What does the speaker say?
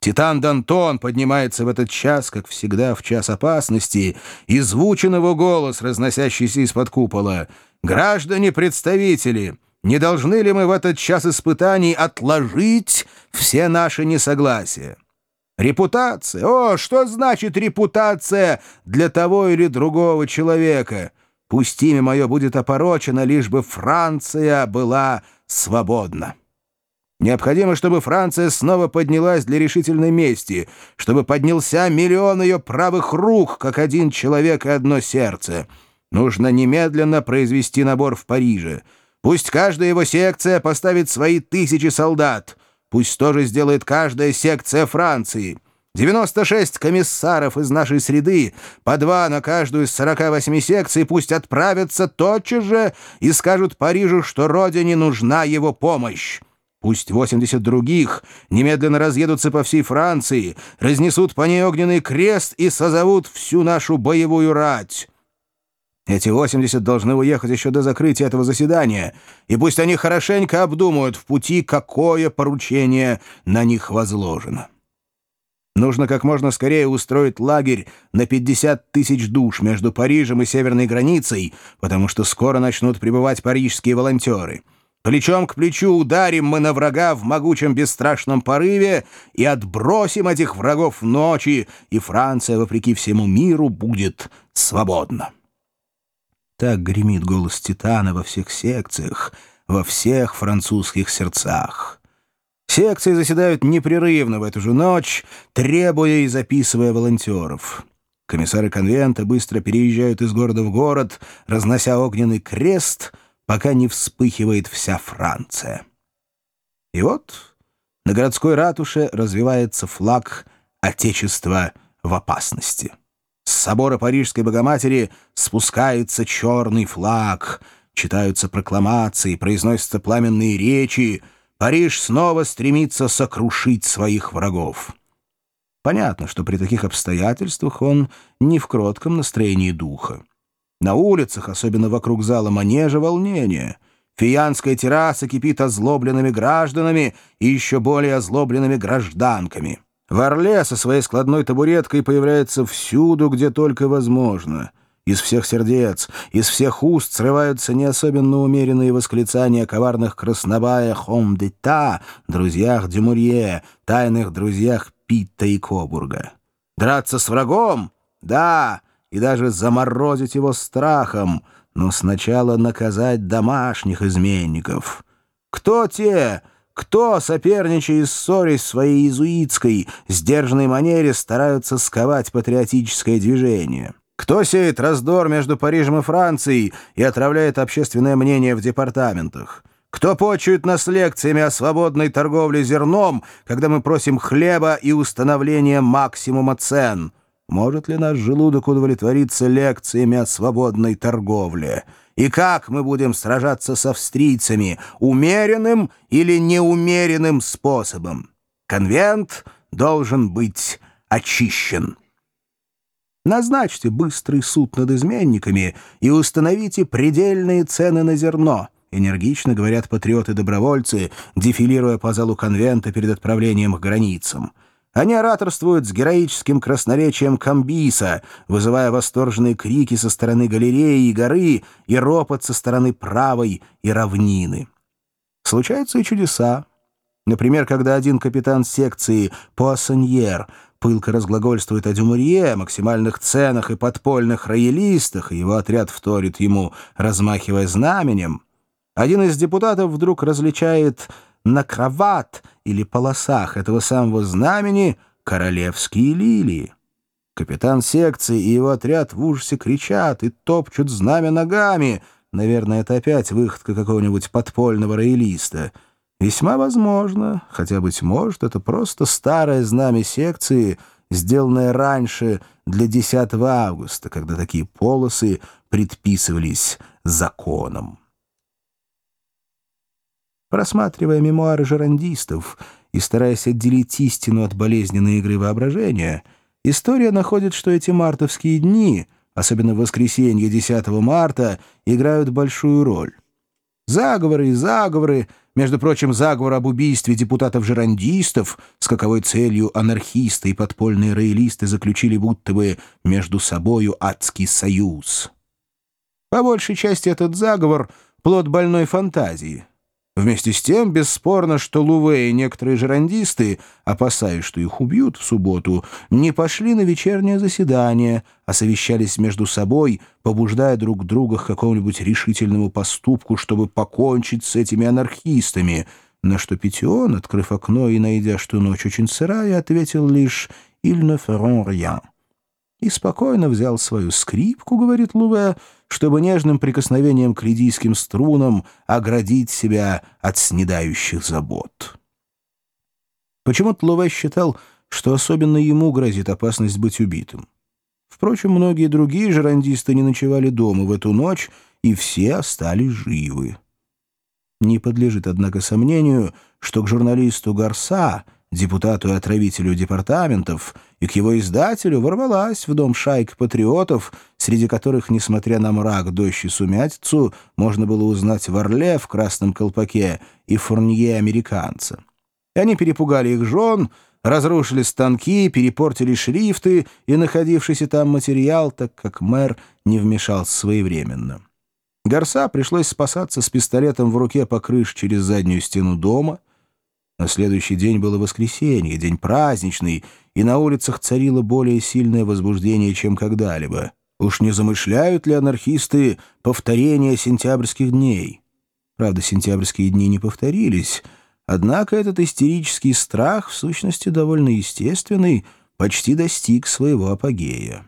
Титан Дантон поднимается в этот час, как всегда, в час опасности, и звучен его голос, разносящийся из-под купола. «Граждане-представители, не должны ли мы в этот час испытаний отложить все наши несогласия?» Репутация? О, что значит репутация для того или другого человека? Пусть имя мое будет опорочено, лишь бы Франция была свободна. Необходимо, чтобы Франция снова поднялась для решительной мести, чтобы поднялся миллион ее правых рук, как один человек и одно сердце. Нужно немедленно произвести набор в Париже. Пусть каждая его секция поставит свои тысячи солдат. Пусть тоже сделает каждая секция Франции. 96 комиссаров из нашей среды, по два на каждую из 48 секций, пусть отправятся тотчас же и скажут Парижу, что родине нужна его помощь. Пусть 80 других немедленно разъедутся по всей Франции, разнесут по ней огненный крест и созовут всю нашу боевую рать. Эти 80 должны уехать еще до закрытия этого заседания, и пусть они хорошенько обдумают в пути, какое поручение на них возложено. Нужно как можно скорее устроить лагерь на 50 тысяч душ между Парижем и северной границей, потому что скоро начнут прибывать парижские волонтеры. Плечом к плечу ударим мы на врага в могучем бесстрашном порыве и отбросим этих врагов ночи, и Франция, вопреки всему миру, будет свободна. Так гремит голос Титана во всех секциях, во всех французских сердцах. Секции заседают непрерывно в эту же ночь, требуя и записывая волонтеров. Комиссары конвента быстро переезжают из города в город, разнося огненный крест, пока не вспыхивает вся Франция. И вот на городской ратуше развивается флаг «Отечество в опасности». С собора Парижской Богоматери спускается черный флаг, читаются прокламации, произносятся пламенные речи — Париж снова стремится сокрушить своих врагов. Понятно, что при таких обстоятельствах он не в кротком настроении духа. На улицах, особенно вокруг зала манежа, волнение. Фиянская терраса кипит озлобленными гражданами и еще более озлобленными гражданками. В Орле со своей складной табуреткой появляется всюду, где только возможно — из всех сердец, из всех уст срываются не особенно умеренные восклицания коварных краснобая «Хом де та», друзьях Дюмурье, тайных друзьях Питта и Кобурга. Драться с врагом? Да, и даже заморозить его страхом, но сначала наказать домашних изменников. Кто те, кто, соперничая и ссорясь своей иезуитской, сдержанной манере, стараются сковать патриотическое движение? Кто сеет раздор между Парижем и Францией и отравляет общественное мнение в департаментах? Кто почует нас лекциями о свободной торговле зерном, когда мы просим хлеба и установления максимума цен? Может ли наш желудок удовлетвориться лекциями о свободной торговле? И как мы будем сражаться с австрийцами, умеренным или неумеренным способом? Конвент должен быть очищен. Назначьте быстрый суд над изменниками и установите предельные цены на зерно, энергично говорят патриоты-добровольцы, дефилируя по залу конвента перед отправлением к границам. Они ораторствуют с героическим красноречием Камбиса, вызывая восторженные крики со стороны галереи и горы и ропот со стороны правой и равнины. Случаются и чудеса. Например, когда один капитан секции Пуассоньер пылко разглагольствует о Дюмурье, максимальных ценах и подпольных роялистах, и его отряд вторит ему, размахивая знаменем, один из депутатов вдруг различает на кроват или полосах этого самого знамени королевские лилии. Капитан секции и его отряд в ужасе кричат и топчут знамя ногами. Наверное, это опять выходка какого-нибудь подпольного роялиста — Весьма возможно, хотя, быть может, это просто старое знамя секции, сделанное раньше для 10 августа, когда такие полосы предписывались законом. Просматривая мемуары жерандистов и стараясь отделить истину от болезненной игры воображения, история находит, что эти мартовские дни, особенно воскресенье 10 марта, играют большую роль. Заговоры и заговоры, Между прочим, заговор об убийстве депутатов-жерандистов, с каковой целью анархисты и подпольные роялисты заключили будто бы между собою адский союз. По большей части этот заговор — плод больной фантазии. Вместе с тем, бесспорно, что Луве и некоторые жерандисты, опасаясь, что их убьют в субботу, не пошли на вечернее заседание, а совещались между собой, побуждая друг друга к какому-нибудь решительному поступку, чтобы покончить с этими анархистами, на что Петион, открыв окно и найдя, что ночь очень сырая, ответил лишь «Il ne feront rien» и спокойно взял свою скрипку, говорит Луве, чтобы нежным прикосновением к лидийским струнам оградить себя от снедающих забот. Почему-то Луве считал, что особенно ему грозит опасность быть убитым. Впрочем, многие другие жерандисты не ночевали дома в эту ночь, и все остались живы. Не подлежит, однако, сомнению, что к журналисту Гарса — депутату и отравителю департаментов, и к его издателю ворвалась в дом шайка патриотов, среди которых, несмотря на мрак, дождь и сумятицу, можно было узнать Варле в красном колпаке и Фурнье американца. И они перепугали их жен, разрушили станки, перепортили шрифты и находившийся там материал, так как мэр не вмешался своевременно. Гарса пришлось спасаться с пистолетом в руке по крыше через заднюю стену дома — на следующий день было воскресенье, день праздничный, и на улицах царило более сильное возбуждение, чем когда-либо. Уж не замышляют ли анархисты повторения сентябрьских дней? Правда, сентябрьские дни не повторились, однако этот истерический страх, в сущности довольно естественный, почти достиг своего апогея.